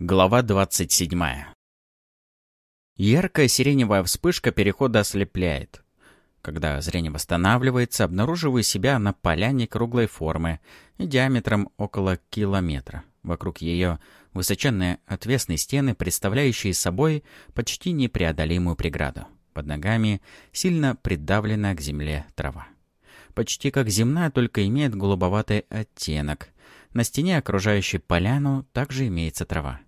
Глава 27. Яркая сиреневая вспышка перехода ослепляет. Когда зрение восстанавливается, обнаруживаю себя на поляне круглой формы и диаметром около километра. Вокруг ее высоченные отвесные стены, представляющие собой почти непреодолимую преграду. Под ногами сильно придавлена к земле трава. Почти как земная, только имеет голубоватый оттенок. На стене, окружающей поляну, также имеется трава.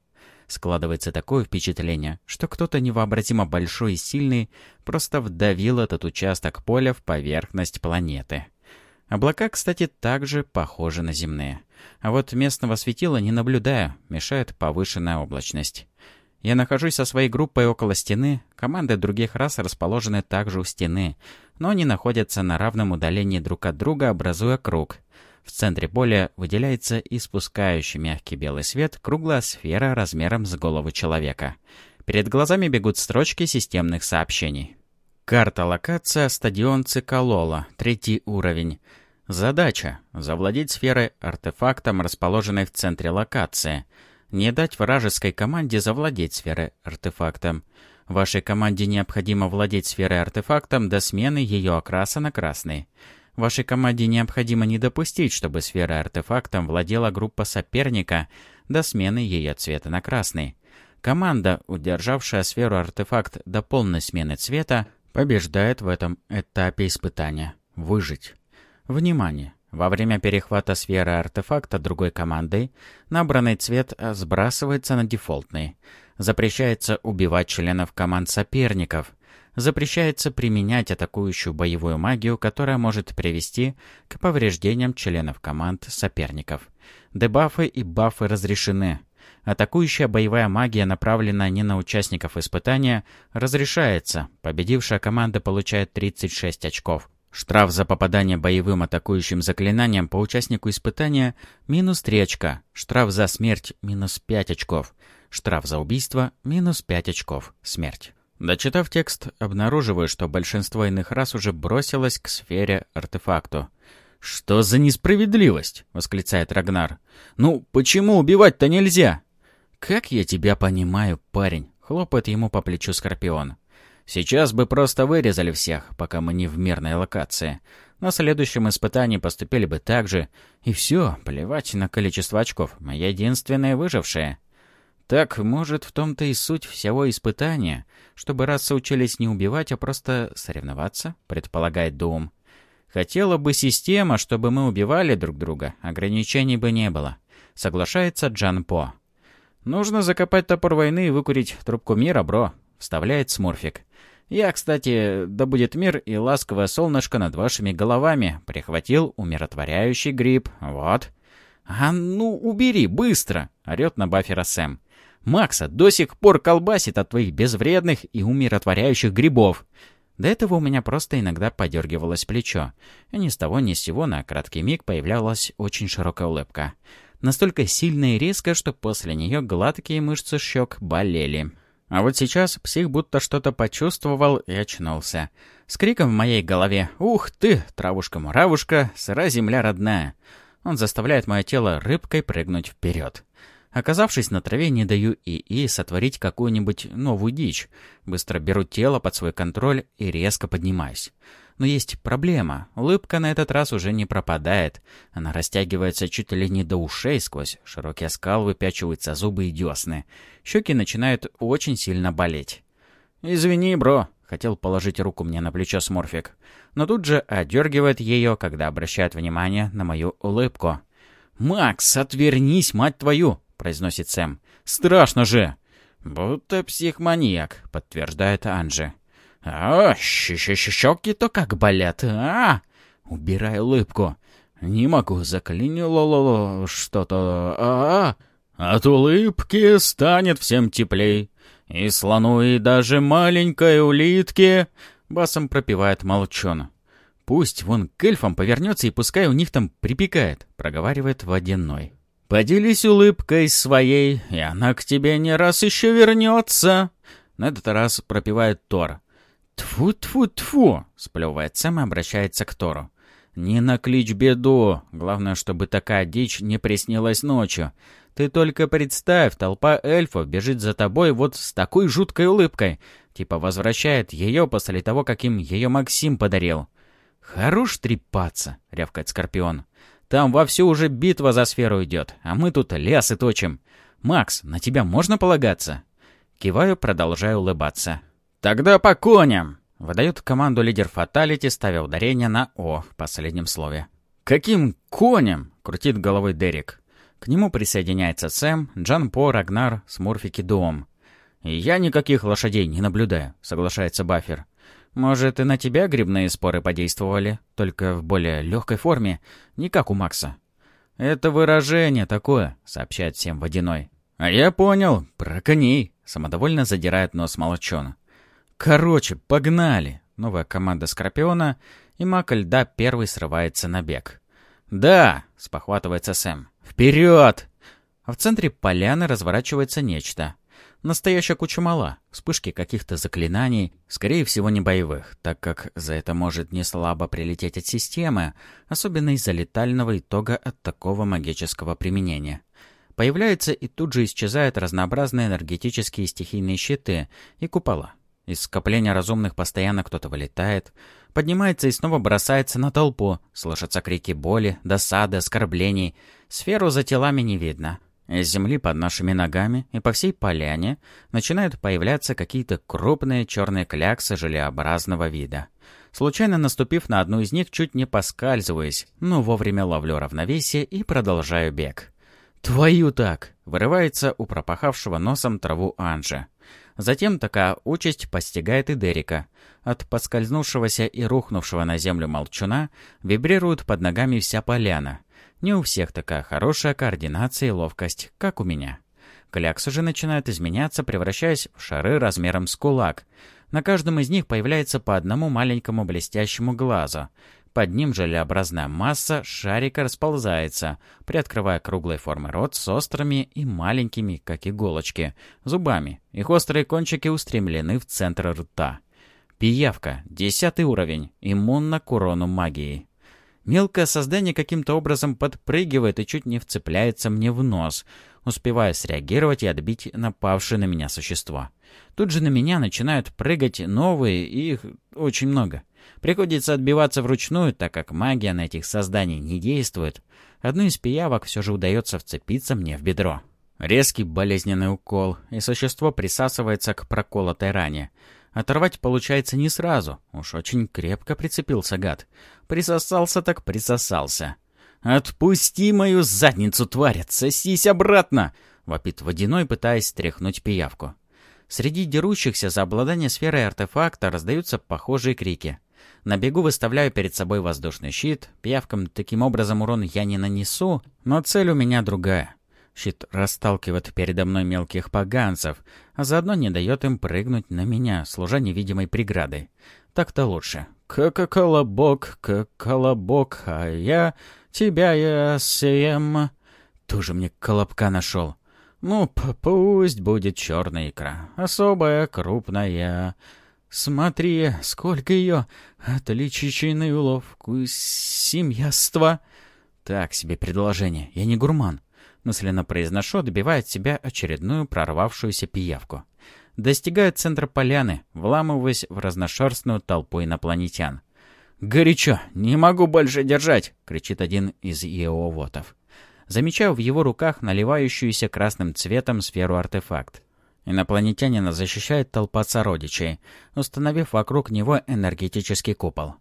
Складывается такое впечатление, что кто-то невообразимо большой и сильный просто вдавил этот участок поля в поверхность планеты. Облака, кстати, также похожи на земные. А вот местного светила не наблюдаю, мешает повышенная облачность. Я нахожусь со своей группой около стены, команды других рас расположены также у стены, но они находятся на равном удалении друг от друга, образуя круг. В центре поля выделяется испускающий мягкий белый свет круглая сфера размером с голову человека. Перед глазами бегут строчки системных сообщений. Карта локация стадион Цикалола, третий уровень. Задача – завладеть сферой артефактом, расположенной в центре локации. Не дать вражеской команде завладеть сферой артефактом. Вашей команде необходимо владеть сферой артефактом до смены ее окраса на красный. Вашей команде необходимо не допустить, чтобы сфера артефактом владела группа соперника до смены ее цвета на красный. Команда, удержавшая сферу артефакт до полной смены цвета, побеждает в этом этапе испытания. Выжить. Внимание! Во время перехвата сферы артефакта другой командой, набранный цвет сбрасывается на дефолтный. Запрещается убивать членов команд соперников. Запрещается применять атакующую боевую магию, которая может привести к повреждениям членов команд соперников. Дебафы и бафы разрешены. Атакующая боевая магия, направленная не на участников испытания, разрешается. Победившая команда получает 36 очков. Штраф за попадание боевым атакующим заклинанием по участнику испытания – минус 3 очка. Штраф за смерть – минус 5 очков. Штраф за убийство – минус 5 очков. Смерть. Дочитав текст, обнаруживаю, что большинство иных рас уже бросилось к сфере артефакту. «Что за несправедливость?» — восклицает Рагнар. «Ну, почему убивать-то нельзя?» «Как я тебя понимаю, парень?» — хлопает ему по плечу Скорпион. «Сейчас бы просто вырезали всех, пока мы не в мирной локации. На следующем испытании поступили бы так же. И все, плевать на количество очков. Мы единственные выжившие». Так, может, в том-то и суть всего испытания, чтобы расы учились не убивать, а просто соревноваться, предполагает Дум. Хотела бы система, чтобы мы убивали друг друга, ограничений бы не было. Соглашается Джан По. Нужно закопать топор войны и выкурить трубку мира, бро, вставляет Смурфик. Я, кстати, да будет мир и ласковое солнышко над вашими головами, прихватил умиротворяющий гриб, вот. «А ну, убери, быстро!» — орёт на Баффера Сэм. Макса до сих пор колбасит от твоих безвредных и умиротворяющих грибов. До этого у меня просто иногда подергивалось плечо, и ни с того ни с сего на краткий миг появлялась очень широкая улыбка. Настолько сильная и резкая, что после нее гладкие мышцы щек болели. А вот сейчас псих будто что-то почувствовал и очнулся. С криком в моей голове «Ух ты, травушка-муравушка, сыра земля родная!» Он заставляет мое тело рыбкой прыгнуть вперед. Оказавшись на траве, не даю ИИ сотворить какую-нибудь новую дичь. Быстро беру тело под свой контроль и резко поднимаюсь. Но есть проблема. Улыбка на этот раз уже не пропадает. Она растягивается чуть ли не до ушей сквозь. Широкий оскал выпячиваются зубы и десны. Щеки начинают очень сильно болеть. «Извини, бро», — хотел положить руку мне на плечо Сморфик. Но тут же одергивает ее, когда обращает внимание на мою улыбку. «Макс, отвернись, мать твою!» — произносит Сэм. «Страшно же!» «Будто психманьяк», — подтверждает Анжи. «А, щеки-то как болят, а!» Убирай улыбку. «Не могу, заклинило что-то, а, а От улыбки станет всем теплей. И слону, и даже маленькой улитке...» Басом пропевает молчон. «Пусть вон к эльфам повернется и пускай у них там припекает», — проговаривает водяной. Поделись улыбкой своей, и она к тебе не раз еще вернется. На этот раз пропевает Тор. «Тьфу-тьфу-тьфу!» — сплевывает Сэм и обращается к Тору. «Не накличь беду. Главное, чтобы такая дичь не приснилась ночью. Ты только представь, толпа эльфов бежит за тобой вот с такой жуткой улыбкой. Типа возвращает ее после того, как им ее Максим подарил. «Хорош трепаться», — рявкает Скорпион. «Там вовсю уже битва за сферу идет, а мы тут лес и точим. Макс, на тебя можно полагаться?» Киваю, продолжая улыбаться. «Тогда по коням!» — выдает команду лидер Фаталити, ставя ударение на «О» в последнем слове. «Каким коням?» — крутит головой Дерек. К нему присоединяется Сэм, Джан По, Рагнар, Смурфик и Дуом. «Я никаких лошадей не наблюдаю», — соглашается Баффер. «Может, и на тебя грибные споры подействовали, только в более легкой форме, не как у Макса». «Это выражение такое», — сообщает всем Водяной. «А я понял, про коней», — самодовольно задирает нос Молчон. «Короче, погнали!» Новая команда Скорпиона, и маг льда первый срывается на бег. «Да!» — спохватывается Сэм. «Вперед!» А в центре поляны разворачивается нечто. Настоящая куча мала, вспышки каких-то заклинаний, скорее всего не боевых, так как за это может не слабо прилететь от системы, особенно из-за летального итога от такого магического применения. Появляются и тут же исчезают разнообразные энергетические стихийные щиты и купола. Из скопления разумных постоянно кто-то вылетает, поднимается и снова бросается на толпу. Слышатся крики боли, досады, оскорблений. Сферу за телами не видно. Из земли под нашими ногами и по всей поляне начинают появляться какие-то крупные черные кляксы желеобразного вида. Случайно наступив на одну из них, чуть не поскальзываясь, но вовремя ловлю равновесие и продолжаю бег. «Твою так!» — вырывается у пропахавшего носом траву Анжа. Затем такая участь постигает и Дерека. От поскользнувшегося и рухнувшего на землю молчуна вибрирует под ногами вся поляна. Не у всех такая хорошая координация и ловкость, как у меня. Кляксы же начинают изменяться, превращаясь в шары размером с кулак. На каждом из них появляется по одному маленькому блестящему глазу. Под ним желеобразная масса шарика расползается, приоткрывая круглой формы рот с острыми и маленькими, как иголочки, зубами. Их острые кончики устремлены в центр рта. Пиявка, десятый уровень, иммунна к урону магии. Мелкое создание каким-то образом подпрыгивает и чуть не вцепляется мне в нос, успевая среагировать и отбить напавшее на меня существо. Тут же на меня начинают прыгать новые, и их очень много. Приходится отбиваться вручную, так как магия на этих созданий не действует. Одну из пиявок все же удается вцепиться мне в бедро. Резкий болезненный укол, и существо присасывается к проколотой ране. Оторвать получается не сразу, уж очень крепко прицепился гад. Присосался так присосался. «Отпусти мою задницу, тварь, отсосись обратно!» — вопит водяной, пытаясь стряхнуть пиявку. Среди дерущихся за обладание сферой артефакта раздаются похожие крики. На бегу выставляю перед собой воздушный щит. Пиявкам таким образом урон я не нанесу, но цель у меня другая. Щит расталкивает передо мной мелких поганцев, а заодно не дает им прыгнуть на меня, служа невидимой преградой. Так-то лучше. «К-к-колобок, к-колобок, а я тебя я съем...» Тоже мне колобка нашел. «Ну, пусть будет черная икра, особая, крупная...» Смотри, сколько ее! Отличительный уловку семьяства!» «Так себе предложение. Я не гурман», — мысленно произношу, добивая от себя очередную прорвавшуюся пиявку. Достигаю центра поляны, вламываясь в разношерстную толпу инопланетян. «Горячо! Не могу больше держать!» — кричит один из иовотов. Замечаю в его руках наливающуюся красным цветом сферу-артефакт. Инопланетянина защищает толпа сородичей, установив вокруг него энергетический купол.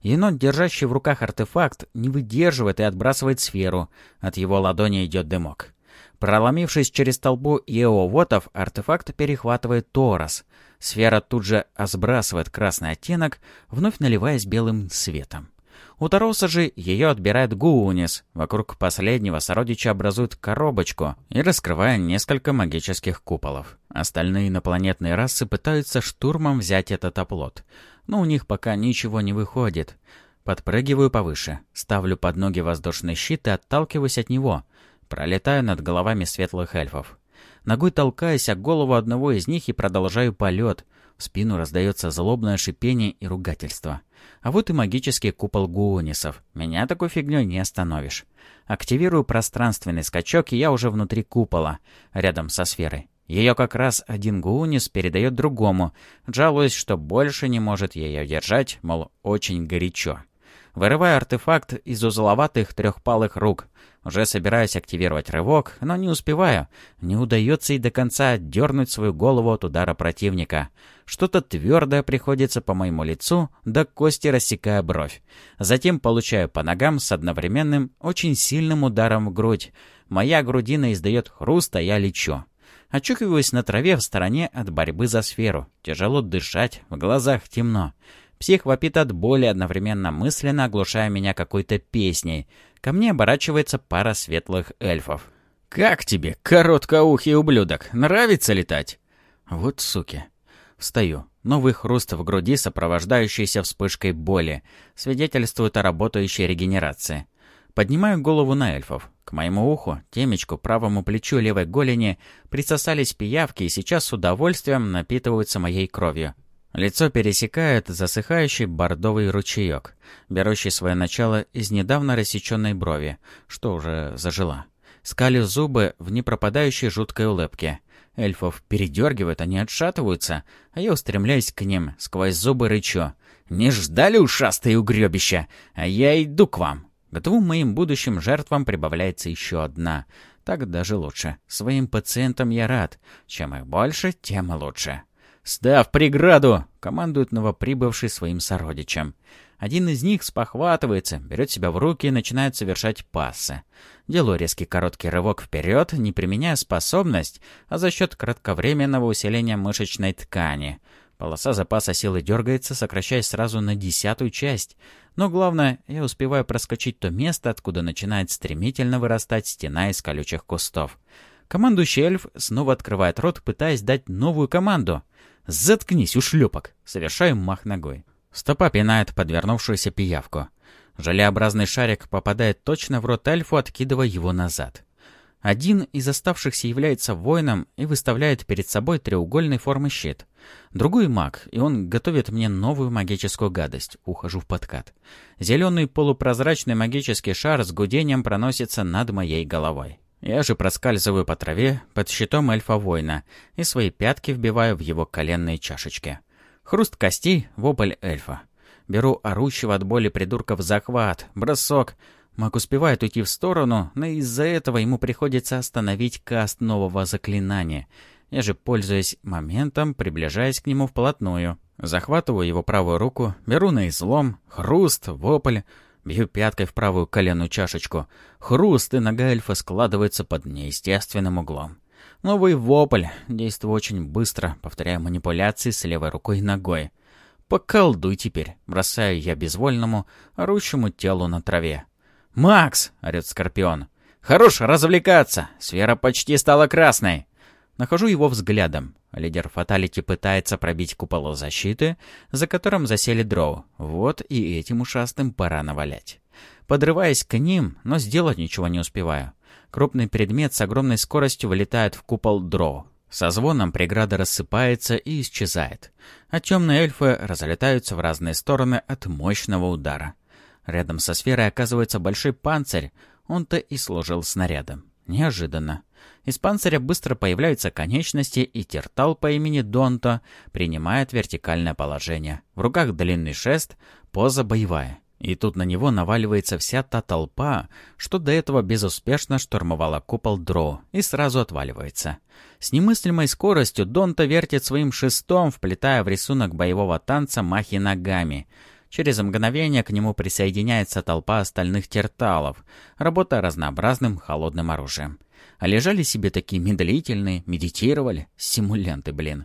Енот, держащий в руках артефакт, не выдерживает и отбрасывает сферу. От его ладони идет дымок. Проломившись через толпу еовотов, артефакт перехватывает Торос. Сфера тут же сбрасывает красный оттенок, вновь наливаясь белым светом. У Тароса же ее отбирает Гуунис. Вокруг последнего сородича образуют коробочку и раскрывая несколько магических куполов. Остальные инопланетные расы пытаются штурмом взять этот оплот. Но у них пока ничего не выходит. Подпрыгиваю повыше, ставлю под ноги воздушный щит и отталкиваюсь от него. Пролетаю над головами светлых эльфов. Ногой толкаясь о голову одного из них и продолжаю полет. В спину раздается злобное шипение и ругательство. А вот и магический купол гуонисов. Меня такой фигней не остановишь. Активирую пространственный скачок, и я уже внутри купола, рядом со сферой. Ее как раз один гуунис передает другому, жалуясь, что больше не может ее держать, мол, очень горячо. Вырываю артефакт из узловатых трехпалых рук. Уже собираюсь активировать рывок, но не успеваю. Не удается и до конца дернуть свою голову от удара противника. Что-то твердое приходится по моему лицу, до кости рассекая бровь. Затем получаю по ногам с одновременным, очень сильным ударом в грудь. Моя грудина издает хруст, а я лечу. Очукиваюсь на траве в стороне от борьбы за сферу. Тяжело дышать, в глазах темно. Псих вопит от боли, одновременно мысленно оглушая меня какой-то песней. Ко мне оборачивается пара светлых эльфов. «Как тебе, короткоухий ублюдок? Нравится летать?» «Вот суки». Встаю. Новый хруст в груди, сопровождающийся вспышкой боли, свидетельствует о работающей регенерации. Поднимаю голову на эльфов. К моему уху, темечку, правому плечу левой голени присосались пиявки и сейчас с удовольствием напитываются моей кровью. Лицо пересекает засыхающий бордовый ручеек, берущий свое начало из недавно рассеченной брови, что уже зажила. Скалю зубы в непропадающей жуткой улыбке. Эльфов передергивают, они отшатываются, а я устремляюсь к ним, сквозь зубы рычу. «Не ждали ушастые угребища, а я иду к вам!» К двум моим будущим жертвам прибавляется еще одна. Так даже лучше. Своим пациентам я рад. Чем их больше, тем лучше. «Став преграду!» — командует новоприбывший своим сородичам. Один из них спохватывается, берет себя в руки и начинает совершать пассы. Делаю резкий короткий рывок вперед, не применяя способность, а за счет кратковременного усиления мышечной ткани. Полоса запаса силы дергается, сокращаясь сразу на десятую часть. Но главное, я успеваю проскочить то место, откуда начинает стремительно вырастать стена из колючих кустов. Командующий эльф снова открывает рот, пытаясь дать новую команду. «Заткнись, ушлепок!» Совершаю мах ногой. Стопа пинает подвернувшуюся пиявку. Желеобразный шарик попадает точно в рот эльфу, откидывая его назад. Один из оставшихся является воином и выставляет перед собой треугольной формы щит. Другой маг, и он готовит мне новую магическую гадость. Ухожу в подкат. Зеленый полупрозрачный магический шар с гудением проносится над моей головой. Я же проскальзываю по траве под щитом эльфа-воина и свои пятки вбиваю в его коленные чашечки. Хруст костей — вопль эльфа. Беру орущего от боли придурка в захват, бросок. Маг успевает уйти в сторону, но из-за этого ему приходится остановить каст нового заклинания. Я же, пользуясь моментом, приближаясь к нему вплотную. Захватываю его правую руку, беру на излом, хруст, вопль — Бью пяткой в правую коленную чашечку. Хруст, и нога эльфа складывается под неестественным углом. Новый вопль. Действую очень быстро, повторяя манипуляции с левой рукой и ногой. «Поколдуй теперь!» — бросаю я безвольному, орущему телу на траве. «Макс!» — орёт Скорпион. «Хорош развлекаться! Сфера почти стала красной!» Нахожу его взглядом. Лидер Фаталити пытается пробить купол защиты, за которым засели дроу. Вот и этим ушастым пора навалять. Подрываясь к ним, но сделать ничего не успеваю. Крупный предмет с огромной скоростью вылетает в купол дроу. Со звоном преграда рассыпается и исчезает, а темные эльфы разлетаются в разные стороны от мощного удара. Рядом со сферой оказывается большой панцирь, он-то и служил снарядом. Неожиданно. Из панциря быстро появляются конечности, и Тертал по имени Донто принимает вертикальное положение. В руках длинный шест, поза боевая. И тут на него наваливается вся та толпа, что до этого безуспешно штурмовала купол Дроу, и сразу отваливается. С немыслимой скоростью Донто вертит своим шестом, вплетая в рисунок боевого танца махи ногами. Через мгновение к нему присоединяется толпа остальных терталов, работая разнообразным холодным оружием. А лежали себе такие медлительные, медитировали. Симулянты, блин.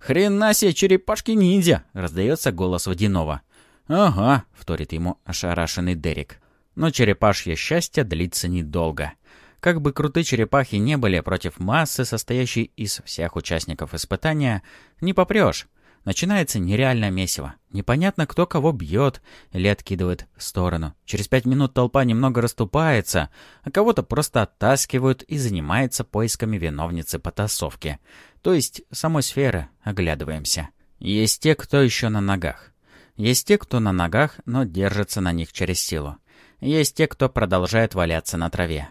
«Хрена себе, черепашки-ниндзя!» — раздается голос Водянова. «Ага», — вторит ему ошарашенный Дерек. Но черепашье счастье длится недолго. Как бы крутые черепахи не были против массы, состоящей из всех участников испытания, не попрешь. Начинается нереальное месиво. Непонятно, кто кого бьет или откидывает в сторону. Через пять минут толпа немного расступается, а кого-то просто оттаскивают и занимается поисками виновницы потасовки. То есть самой сферы оглядываемся. Есть те, кто еще на ногах. Есть те, кто на ногах, но держится на них через силу. Есть те, кто продолжает валяться на траве.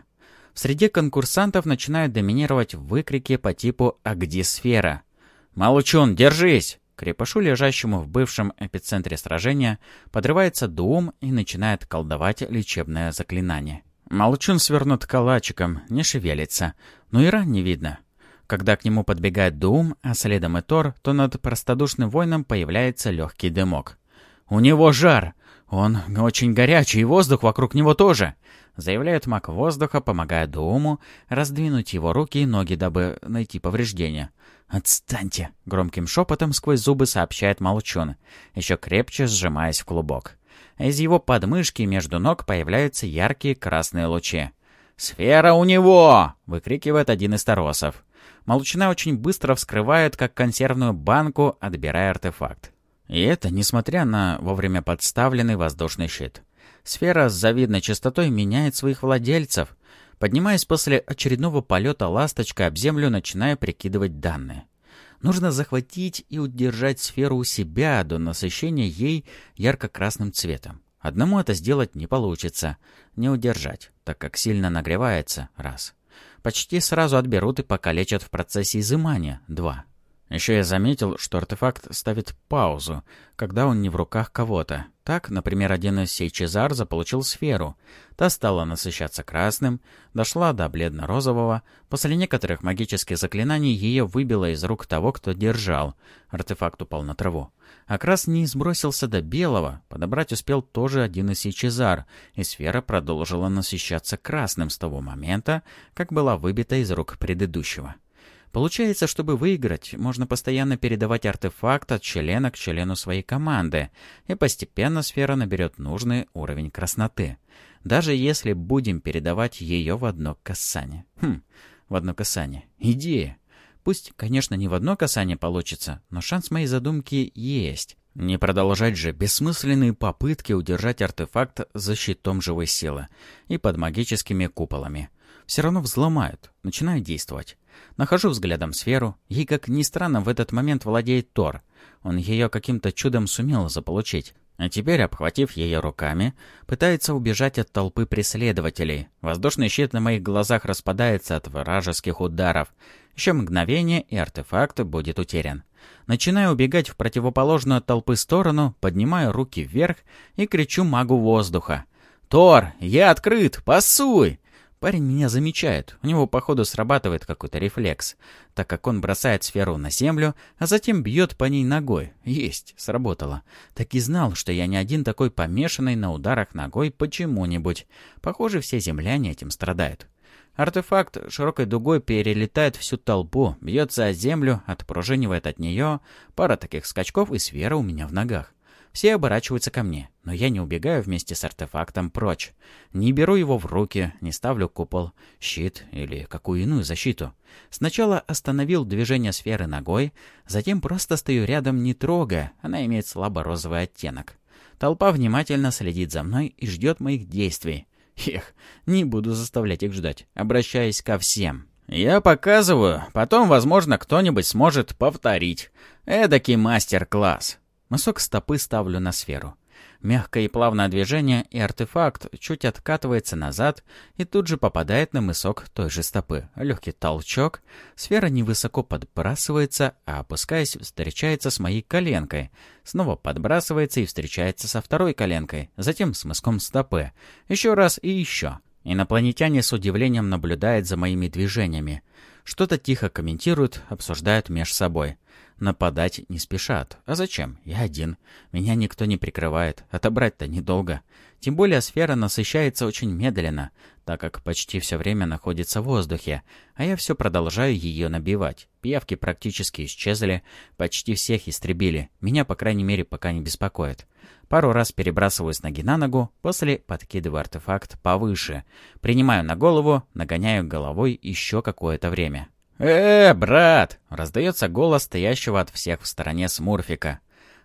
В среде конкурсантов начинают доминировать выкрики по типу «А где сфера?». «Молчун, держись!» Крепышу, лежащему в бывшем эпицентре сражения, подрывается Дуум и начинает колдовать лечебное заклинание. Молчун свернут калачиком, не шевелится, но и ран не видно. Когда к нему подбегает Дуум, а следом и Тор, то над простодушным воином появляется легкий дымок. «У него жар! Он очень горячий, и воздух вокруг него тоже!» Заявляет маг воздуха, помогая Дууму раздвинуть его руки и ноги, дабы найти повреждения. «Отстаньте!» — громким шепотом сквозь зубы сообщает Молчун, еще крепче сжимаясь в клубок. Из его подмышки между ног появляются яркие красные лучи. «Сфера у него!» — выкрикивает один из торосов. Молчуна очень быстро вскрывают, как консервную банку, отбирая артефакт. И это несмотря на вовремя подставленный воздушный щит. Сфера с завидной частотой меняет своих владельцев, Поднимаясь после очередного полета ласточка об землю, начиная прикидывать данные. Нужно захватить и удержать сферу у себя до насыщения ей ярко-красным цветом. Одному это сделать не получится. Не удержать, так как сильно нагревается. Раз. Почти сразу отберут и покалечат в процессе изымания. Два. Еще я заметил, что артефакт ставит паузу, когда он не в руках кого-то. Так, например, один из Сейчезар заполучил сферу. Та стала насыщаться красным, дошла до бледно-розового. После некоторых магических заклинаний ее выбило из рук того, кто держал. Артефакт упал на траву. А красный сбросился до белого. Подобрать успел тоже один из Сейчезар, и сфера продолжила насыщаться красным с того момента, как была выбита из рук предыдущего. Получается, чтобы выиграть, можно постоянно передавать артефакт от члена к члену своей команды, и постепенно сфера наберет нужный уровень красноты. Даже если будем передавать ее в одно касание. Хм, в одно касание. Идея. Пусть, конечно, не в одно касание получится, но шанс моей задумки есть. Не продолжать же бессмысленные попытки удержать артефакт за щитом живой силы и под магическими куполами. Все равно взломают, начинают действовать. Нахожу взглядом сферу. Ей, как ни странно, в этот момент владеет Тор. Он ее каким-то чудом сумел заполучить. А теперь, обхватив ее руками, пытается убежать от толпы преследователей. Воздушный щит на моих глазах распадается от вражеских ударов. Еще мгновение, и артефакт будет утерян. Начинаю убегать в противоположную от толпы сторону, поднимаю руки вверх и кричу магу воздуха. «Тор, я открыт! Пасуй!» Парень меня замечает, у него, походу, срабатывает какой-то рефлекс, так как он бросает сферу на землю, а затем бьет по ней ногой. Есть, сработало. Так и знал, что я не один такой помешанный на ударах ногой почему-нибудь. Похоже, все земляне этим страдают. Артефакт широкой дугой перелетает всю толпу, бьется о землю, отпружинивает от нее. Пара таких скачков, и сфера у меня в ногах. Все оборачиваются ко мне, но я не убегаю вместе с артефактом прочь. Не беру его в руки, не ставлю купол, щит или какую иную защиту. Сначала остановил движение сферы ногой, затем просто стою рядом, не трогая, она имеет слабо-розовый оттенок. Толпа внимательно следит за мной и ждет моих действий. Эх, не буду заставлять их ждать, обращаясь ко всем. Я показываю, потом, возможно, кто-нибудь сможет повторить. Эдакий мастер-класс. Мысок стопы ставлю на сферу. Мягкое и плавное движение, и артефакт чуть откатывается назад и тут же попадает на мысок той же стопы. Легкий толчок. Сфера невысоко подбрасывается, а опускаясь, встречается с моей коленкой. Снова подбрасывается и встречается со второй коленкой, затем с мыском стопы. Еще раз и еще. Инопланетяне с удивлением наблюдают за моими движениями. Что-то тихо комментируют, обсуждают меж собой. Нападать не спешат. А зачем? Я один. Меня никто не прикрывает. Отобрать-то недолго. Тем более сфера насыщается очень медленно, так как почти все время находится в воздухе, а я все продолжаю ее набивать. Пиявки практически исчезли, почти всех истребили. Меня, по крайней мере, пока не беспокоит. Пару раз перебрасываю с ноги на ногу, после подкидываю артефакт повыше. Принимаю на голову, нагоняю головой еще какое-то время. «Э, брат!» — раздается голос стоящего от всех в стороне Смурфика.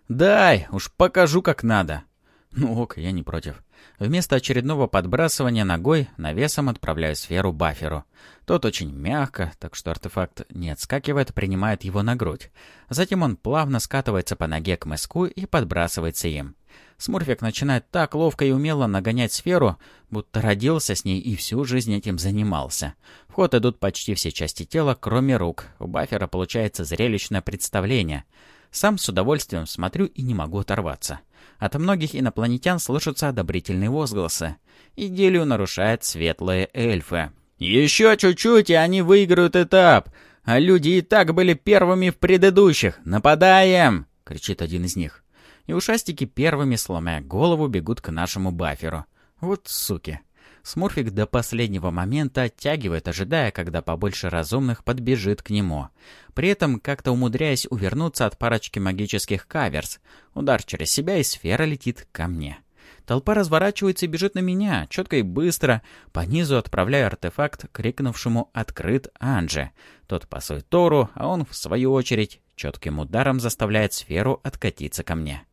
«Дай, уж покажу как надо!» Ну ок, я не против. Вместо очередного подбрасывания ногой навесом отправляю сферу баферу. Тот очень мягко, так что артефакт не отскакивает, принимает его на грудь. Затем он плавно скатывается по ноге к мыску и подбрасывается им. Смурфик начинает так ловко и умело нагонять сферу, будто родился с ней и всю жизнь этим занимался. В ход идут почти все части тела, кроме рук. У бафера получается зрелищное представление. Сам с удовольствием смотрю и не могу оторваться. От многих инопланетян слышатся одобрительные возгласы. Идиллию нарушают светлые эльфы. «Еще чуть-чуть, и они выиграют этап! А люди и так были первыми в предыдущих! Нападаем!» — кричит один из них и ушастики первыми, сломя голову, бегут к нашему баферу. Вот суки. Смурфик до последнего момента оттягивает, ожидая, когда побольше разумных подбежит к нему. При этом как-то умудряясь увернуться от парочки магических каверс. Удар через себя, и сфера летит ко мне. Толпа разворачивается и бежит на меня, четко и быстро, по низу отправляя артефакт крикнувшему «Открыт Анже». Тот пасует Тору, а он, в свою очередь, четким ударом заставляет сферу откатиться ко мне.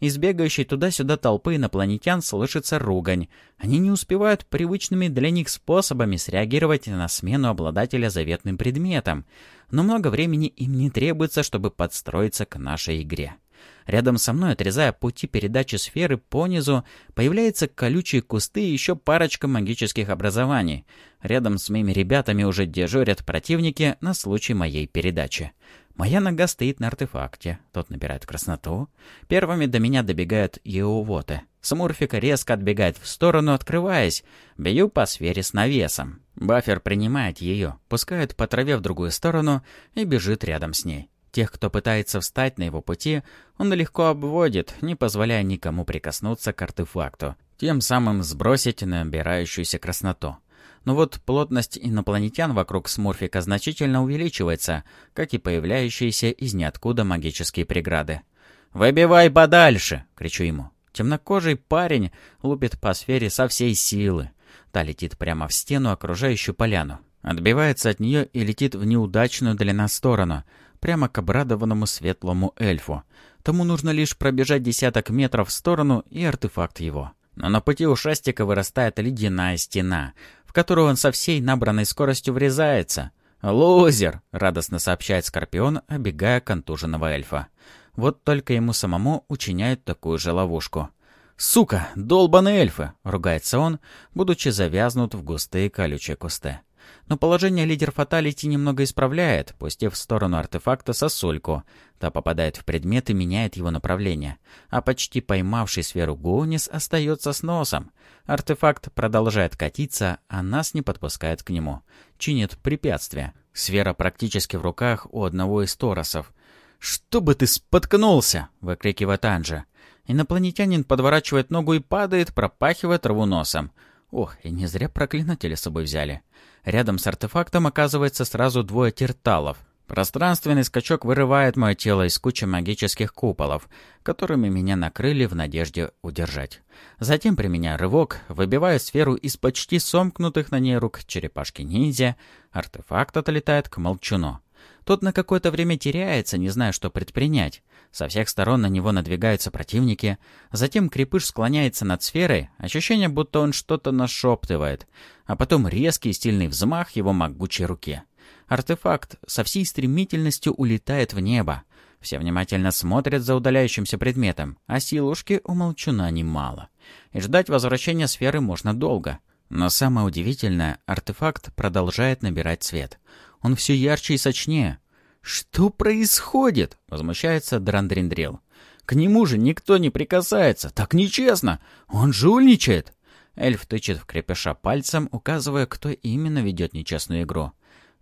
Из бегающей туда-сюда толпы инопланетян слышится ругань. Они не успевают привычными для них способами среагировать на смену обладателя заветным предметом. Но много времени им не требуется, чтобы подстроиться к нашей игре. Рядом со мной, отрезая пути передачи сферы по низу, появляются колючие кусты и еще парочка магических образований. Рядом с моими ребятами уже дежурят противники на случай моей передачи. Моя нога стоит на артефакте. Тот набирает красноту. Первыми до меня добегают еувоты. Смурфика резко отбегает в сторону, открываясь. Бью по сфере с навесом. Бафер принимает ее, пускает по траве в другую сторону и бежит рядом с ней. Тех, кто пытается встать на его пути, он легко обводит, не позволяя никому прикоснуться к артефакту, тем самым сбросить набирающуюся красноту. Но вот плотность инопланетян вокруг Смурфика значительно увеличивается, как и появляющиеся из ниоткуда магические преграды. «Выбивай подальше!» — кричу ему. Темнокожий парень лупит по сфере со всей силы. Та летит прямо в стену, окружающую поляну. Отбивается от нее и летит в неудачную для нас сторону, прямо к обрадованному светлому эльфу. Тому нужно лишь пробежать десяток метров в сторону, и артефакт его. Но на пути у Шастика вырастает ледяная стена, в которую он со всей набранной скоростью врезается. «Лузер!» — радостно сообщает Скорпион, обегая контуженного эльфа. Вот только ему самому учиняют такую же ловушку. «Сука! Долбаные эльфы!» — ругается он, будучи завязнут в густые колючие кусты. Но положение лидер Фаталити немного исправляет, пустив в сторону артефакта сосульку. Та попадает в предмет и меняет его направление. А почти поймавший сферу Гунис остается с носом. Артефакт продолжает катиться, а нас не подпускает к нему. Чинит препятствие. Сфера практически в руках у одного из торосов. «Чтобы ты споткнулся!» — выкрикивает Анжа. Инопланетянин подворачивает ногу и падает, пропахивая траву носом. Ох, и не зря проклинатели с собой взяли. Рядом с артефактом оказывается сразу двое терталов. Пространственный скачок вырывает мое тело из кучи магических куполов, которыми меня накрыли в надежде удержать. Затем, применяя рывок, выбиваю сферу из почти сомкнутых на ней рук черепашки-ниндзя, артефакт отлетает к молчуну. Тот на какое-то время теряется, не зная, что предпринять. Со всех сторон на него надвигаются противники. Затем крепыш склоняется над сферой, ощущение, будто он что-то нашептывает. А потом резкий стильный взмах его могучей руки. Артефакт со всей стремительностью улетает в небо. Все внимательно смотрят за удаляющимся предметом, а силушки у молчуна немало. И ждать возвращения сферы можно долго. Но самое удивительное, артефакт продолжает набирать цвет. Он все ярче и сочнее. «Что происходит?» — возмущается Драндриндрил. «К нему же никто не прикасается. Так нечестно. Он жульничает». Эльф тычет в крепеша пальцем, указывая, кто именно ведет нечестную игру.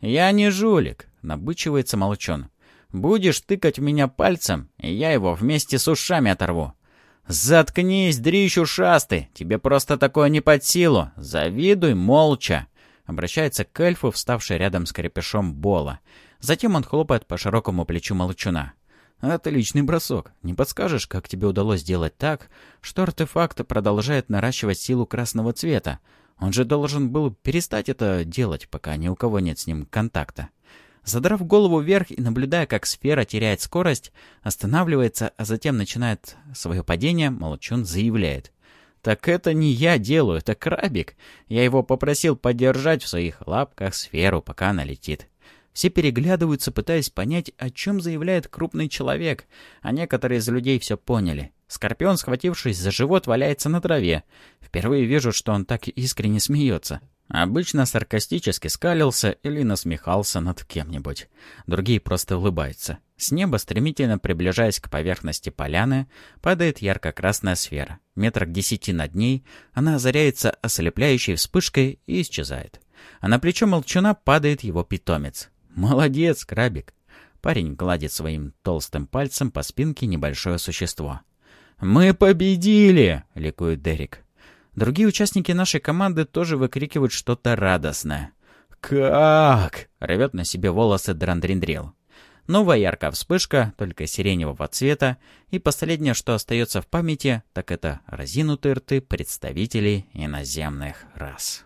«Я не жулик», — набычивается молчон. «Будешь тыкать в меня пальцем, и я его вместе с ушами оторву». «Заткнись, дрищ ушастый! Тебе просто такое не под силу! Завидуй молча!» Обращается к эльфу, вставший рядом с крепешом Бола. Затем он хлопает по широкому плечу молчуна. «Отличный бросок. Не подскажешь, как тебе удалось сделать так, что артефакт продолжает наращивать силу красного цвета? Он же должен был перестать это делать, пока ни у кого нет с ним контакта». Задрав голову вверх и наблюдая, как сфера теряет скорость, останавливается, а затем начинает свое падение, Молчун заявляет. «Так это не я делаю, это крабик. Я его попросил подержать в своих лапках сферу, пока она летит». Все переглядываются, пытаясь понять, о чем заявляет крупный человек, а некоторые из людей все поняли. Скорпион, схватившись за живот, валяется на траве. Впервые вижу, что он так искренне смеется. Обычно саркастически скалился или насмехался над кем-нибудь. Другие просто улыбаются. С неба, стремительно приближаясь к поверхности поляны, падает ярко-красная сфера. Метрах десяти над ней она озаряется ослепляющей вспышкой и исчезает. А на плечо молчуна падает его питомец. «Молодец, крабик!» Парень гладит своим толстым пальцем по спинке небольшое существо. «Мы победили!» — ликует Дерек. Другие участники нашей команды тоже выкрикивают что-то радостное. «Как?» — рвет на себе волосы Драндриндрил. Новая яркая вспышка, только сиреневого цвета, и последнее, что остается в памяти, так это разинутые рты представителей иноземных рас.